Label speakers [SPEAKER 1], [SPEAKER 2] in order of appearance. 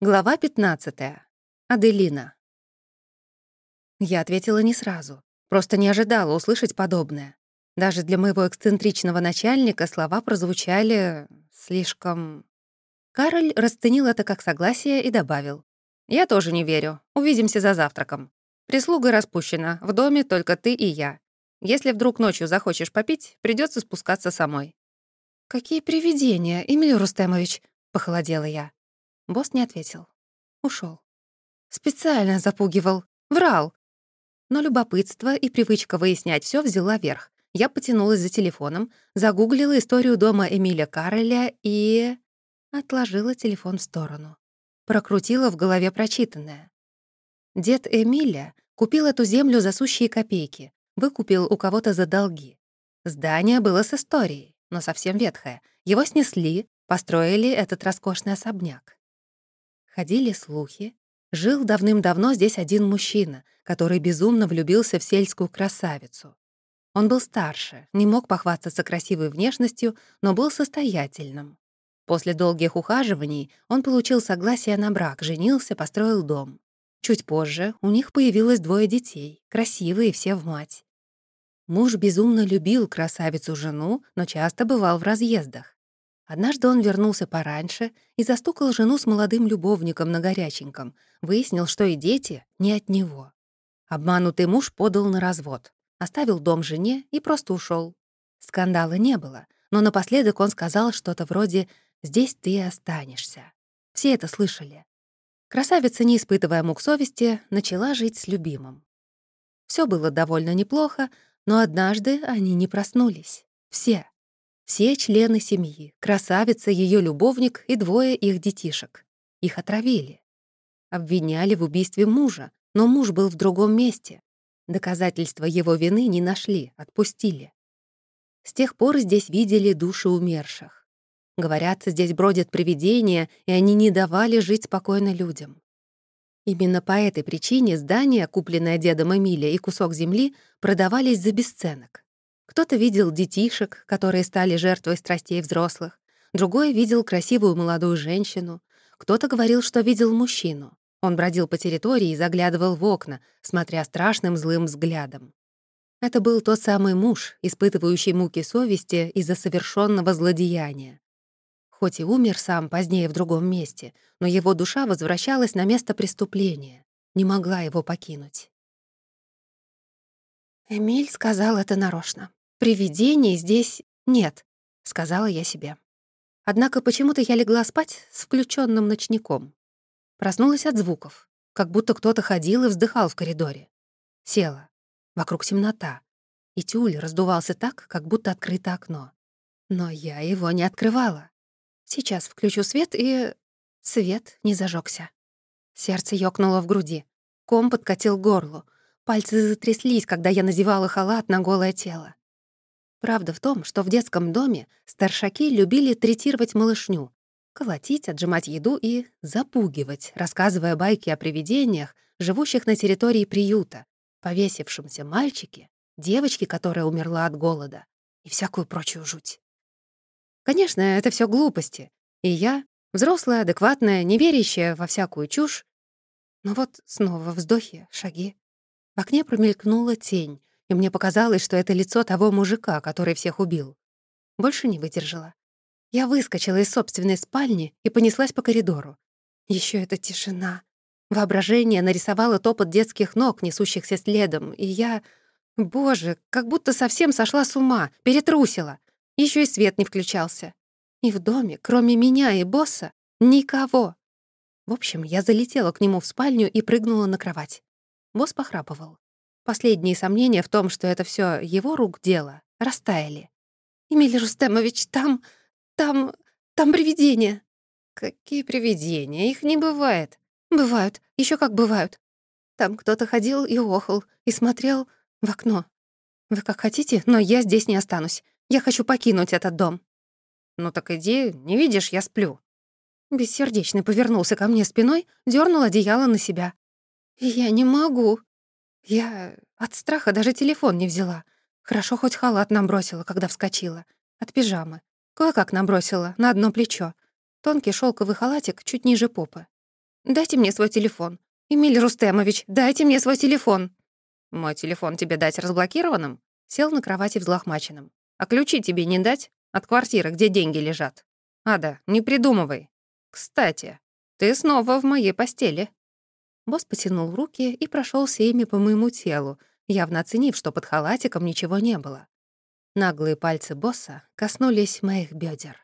[SPEAKER 1] Глава 15. Аделина. Я ответила не сразу. Просто не ожидала услышать подобное. Даже для моего эксцентричного начальника слова прозвучали слишком... Кароль расценил это как согласие и добавил. «Я тоже не верю. Увидимся за завтраком. Прислуга распущена. В доме только ты и я. Если вдруг ночью захочешь попить, придется спускаться самой». «Какие привидения, Эмиль Рустемович!» — похолодела я. Босс не ответил. Ушел. Специально запугивал. Врал. Но любопытство и привычка выяснять все взяла верх. Я потянулась за телефоном, загуглила историю дома Эмиля Карреля и... Отложила телефон в сторону. Прокрутила в голове прочитанное. Дед Эмиля купил эту землю за сущие копейки, выкупил у кого-то за долги. Здание было с историей, но совсем ветхое. Его снесли, построили этот роскошный особняк. Ходили слухи. Жил давным-давно здесь один мужчина, который безумно влюбился в сельскую красавицу. Он был старше, не мог похвастаться красивой внешностью, но был состоятельным. После долгих ухаживаний он получил согласие на брак, женился, построил дом. Чуть позже у них появилось двое детей, красивые все в мать. Муж безумно любил красавицу-жену, но часто бывал в разъездах. Однажды он вернулся пораньше и застукал жену с молодым любовником на горяченьком, выяснил, что и дети не от него. Обманутый муж подал на развод, оставил дом жене и просто ушел. Скандала не было, но напоследок он сказал что-то вроде «здесь ты останешься». Все это слышали. Красавица, не испытывая мук совести, начала жить с любимым. Все было довольно неплохо, но однажды они не проснулись. Все. Все члены семьи, красавица, ее любовник и двое их детишек. Их отравили. Обвиняли в убийстве мужа, но муж был в другом месте. Доказательства его вины не нашли, отпустили. С тех пор здесь видели души умерших. Говорят, здесь бродят привидения, и они не давали жить спокойно людям. Именно по этой причине здания, купленное дедом Эмилия и кусок земли, продавались за бесценок. Кто-то видел детишек, которые стали жертвой страстей взрослых, другой видел красивую молодую женщину, кто-то говорил, что видел мужчину. Он бродил по территории и заглядывал в окна, смотря страшным злым взглядом. Это был тот самый муж, испытывающий муки совести из-за совершенного злодеяния. Хоть и умер сам позднее в другом месте, но его душа возвращалась на место преступления, не могла его покинуть. Эмиль сказал это нарочно. «Привидений здесь нет», — сказала я себе. Однако почему-то я легла спать с включенным ночником. Проснулась от звуков, как будто кто-то ходил и вздыхал в коридоре. Села. Вокруг темнота. И тюль раздувался так, как будто открыто окно. Но я его не открывала. Сейчас включу свет, и... Свет не зажегся. Сердце ёкнуло в груди. Ком подкатил к горлу. Пальцы затряслись, когда я надевала халат на голое тело. Правда в том, что в детском доме старшаки любили третировать малышню, колотить, отжимать еду и запугивать, рассказывая байки о привидениях, живущих на территории приюта, повесившемся мальчике, девочке, которая умерла от голода, и всякую прочую жуть. Конечно, это все глупости, и я, взрослая, адекватная, не верящая во всякую чушь, но вот снова вздохи, шаги. В окне промелькнула тень, и мне показалось, что это лицо того мужика, который всех убил. Больше не выдержала. Я выскочила из собственной спальни и понеслась по коридору. Еще эта тишина. Воображение нарисовало топот детских ног, несущихся следом, и я... Боже, как будто совсем сошла с ума, перетрусила. Еще и свет не включался. И в доме, кроме меня и босса, никого. В общем, я залетела к нему в спальню и прыгнула на кровать. Босс похрапывал. Последние сомнения в том, что это все его рук дело, растаяли. «Эмилий Рустемович, там... там... там привидения». «Какие привидения? Их не бывает». «Бывают, еще как бывают. Там кто-то ходил и охал, и смотрел в окно. Вы как хотите, но я здесь не останусь. Я хочу покинуть этот дом».
[SPEAKER 2] «Ну так иди, не видишь, я сплю».
[SPEAKER 1] Бессердечный повернулся ко мне спиной, дернул одеяло на себя. «Я не могу», я от страха даже телефон не взяла. Хорошо хоть халат набросила, когда вскочила. От пижамы. Кое-как набросила, на одно плечо. Тонкий шелковый халатик чуть ниже попы. Дайте мне свой телефон. Эмиль Рустемович, дайте мне свой телефон.
[SPEAKER 2] Мой телефон тебе дать разблокированным? Сел на кровати взлохмаченным. А ключи тебе не дать? От квартиры, где деньги лежат. Ада, не придумывай. Кстати, ты снова в моей постели.
[SPEAKER 1] Босс потянул руки и прошелся ими по моему телу, явно оценив, что под халатиком ничего не было. Наглые пальцы босса коснулись моих бедер.